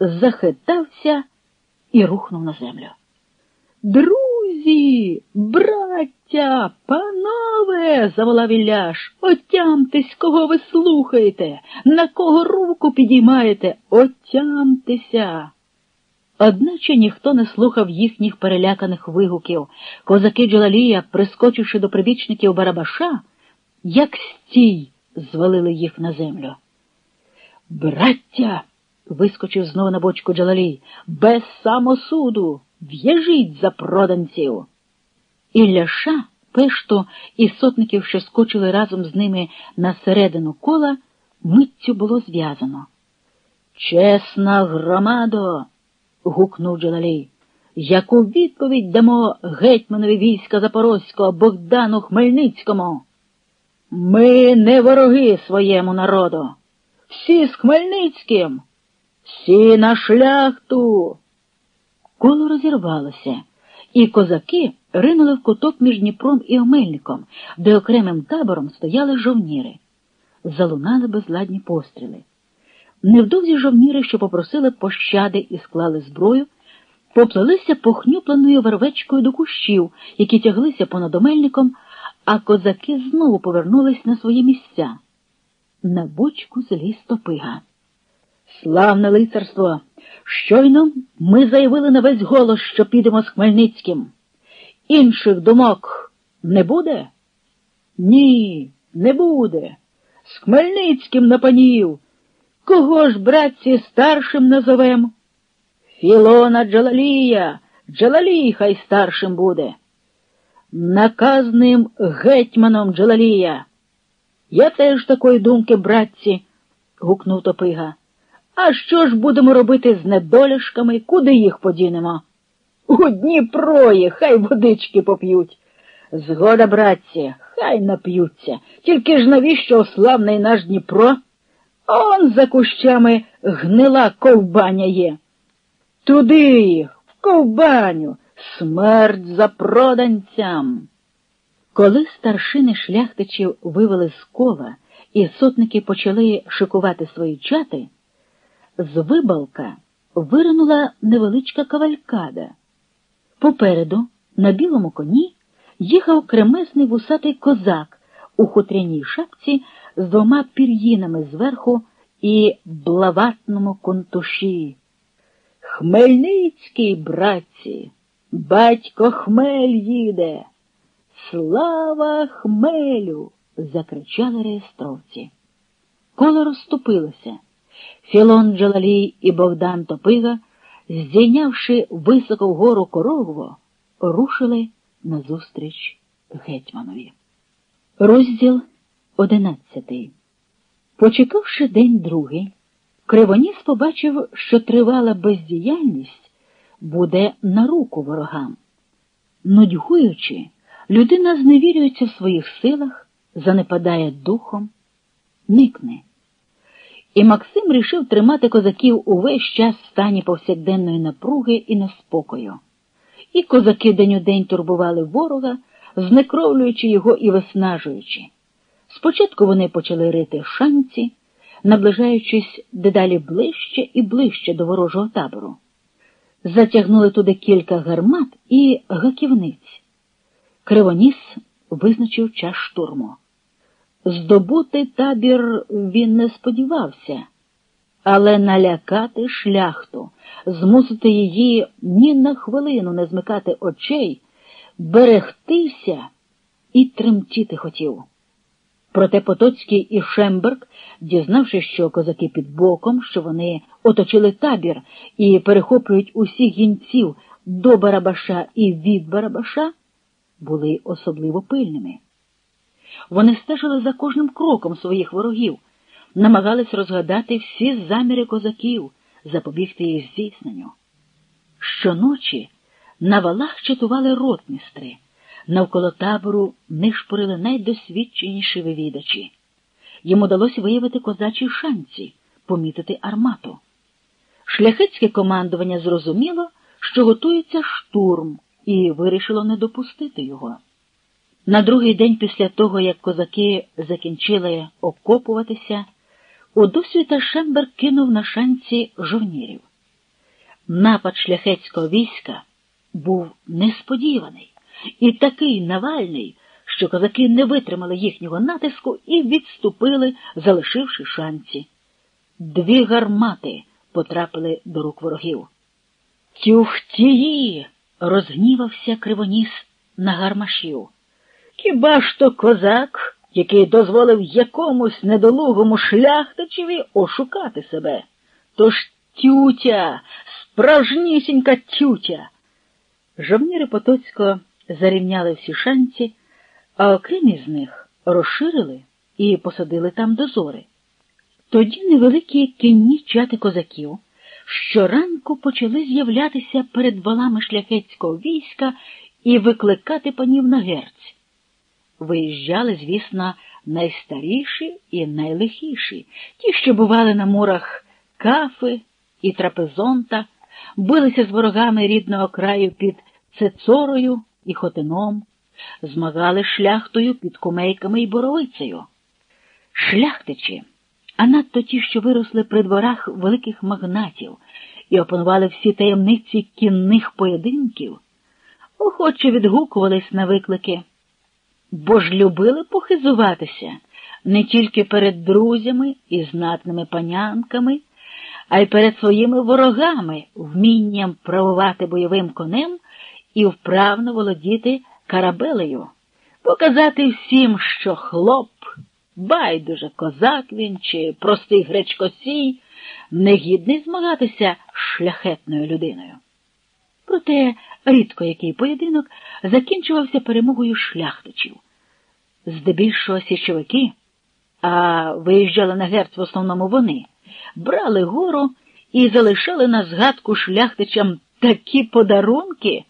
захитався і рухнув на землю. Друзі, браття, панове, заволав Ілляш, отямтесь, кого ви слухаєте, на кого руку підіймаєте, отямтеся. Одначе ніхто не слухав їхніх переляканих вигуків. Козаки Джалалія, прискочивши до прибічників Барабаша, як стій, звалили їх на землю. Браття, вискочив знову на бочку Джалалій, без самосуду, в'яжіть за проданців. І Ляша, пешту і сотників, що скочили разом з ними на середину кола, миттю було зв'язано. Чесна громадо гукнув Джалалій. Яку відповідь дамо гетьманові війська Запорозького Богдану Хмельницькому? Ми не вороги своєму народу. Всі з Хмельницьким, всі на шляхту. Коло розірвалося, і козаки ринули в куток між Дніпром і Омельником, де окремим табором стояли жовніри. Залунали безладні постріли. Невдовзі жовніри, що попросили пощади і склали зброю, поплелися похнюпленою вервечкою до кущів, які тяглися понад омельником, а козаки знову повернулись на свої місця. На бочку зліз топига. Славне лицарство! Щойно ми заявили на весь голос, що підемо з Хмельницьким. Інших думок не буде? Ні, не буде. З Хмельницьким на панів. Кого ж, братці, старшим назовем? Філона Джалалія, Джалалій хай старшим буде. Наказним гетьманом Джалалія. Я теж такої думки, братці, гукнув Топига. А що ж будемо робити з недолішками, куди їх подінемо? У Дніпрої, хай водички поп'ють. Згода, братці, хай нап'ються. Тільки ж навіщо славний наш Дніпро? Он за кущами гнила ковбаня є. Туди їх, в ковбаню, смерть за проданцям. Коли старшини шляхтичів вивели з кола і сотники почали шикувати свої чати, з вибалка виринула невеличка кавалькада. Попереду, на білому коні, їхав кремесний вусатий козак у хутряній шапці з двома пір'їнами зверху і блаватному контуші. Хмельницький, братці, батько хмель їде. Слава хмелю. закричали реєстровці. Коло розступилося. Філон Джалалій і Богдан Топига, здійнявши високо вгору корову, рушили назустріч гетьманові. Розділ одинадцятий. Почекавши день другий, Кривоніс побачив, що тривала бездіяльність буде на руку ворогам. Нудьгуючи, людина зневірюється в своїх силах, занепадає духом, никне. І Максим рішив тримати козаків увесь час в стані повсякденної напруги і неспокою. І козаки день у день турбували ворога, знекровлюючи його і виснажуючи. Спочатку вони почали рити шанці, наближаючись дедалі ближче і ближче до ворожого табору. Затягнули туди кілька гармат і гаківниць. Кривоніс визначив час штурму. Здобути табір він не сподівався, але налякати шляхту, змусити її ні на хвилину не змикати очей, берегтися і тремтіти хотів. Проте Потоцький і Шемберг, дізнавшись, що козаки під боком, що вони оточили табір і перехоплюють усіх гінців до Барабаша і від Барабаша, були особливо пильними. Вони стежили за кожним кроком своїх ворогів, намагались розгадати всі заміри козаків, запобігти їх здійсненню. Щоночі на валах чатували ротмістри. Навколо табору нишпорили найдосвідченіші вивідачі. Їм удалося виявити козачі шанці, помітити армату. Шляхетське командування зрозуміло, що готується штурм, і вирішило не допустити його. На другий день після того, як козаки закінчили окопуватися, у досвіта Шемберг кинув на шанці жовнірів. Напад шляхетського війська був несподіваний і такий навальний, що козаки не витримали їхнього натиску і відступили, залишивши шанці. Дві гармати потрапили до рук ворогів. Тюхтії! розгнівався кривоніс на гармашів. Хіба ж то козак, який дозволив якомусь недолугому шляхтичеві ошукати себе? Тож тютя, справжнісінька тютя. Жовніри Потоцького зарівняли всі шанці, а окрім із них розширили і посадили там дозори. Тоді невеликі кінні чати козаків щоранку почали з'являтися перед валами шляхетського війська і викликати панів на герць. Виїжджали, звісно, найстаріші і найлихіші, ті, що бували на мурах кафи і трапезонта, билися з ворогами рідного краю під Цецорою і Хотином, змагали шляхтою під кумейками і боровицею. Шляхтичі а надто ті, що виросли при дворах великих магнатів і опанували всі таємниці кінних поєдинків, охоче відгукувались на виклики, бо ж любили похизуватися не тільки перед друзями і знатними панянками, а й перед своїми ворогами, вмінням правувати бойовим конем і вправно володіти карабелею, показати всім, що хлоп. Байдуже козак він чи простий гречкосій, негідний змагатися шляхетною людиною. Проте рідко який поєдинок закінчувався перемогою шляхтичів. Здебільшого січовики, а виїжджали на герць в основному вони, брали гору і залишали на згадку шляхтичам такі подарунки.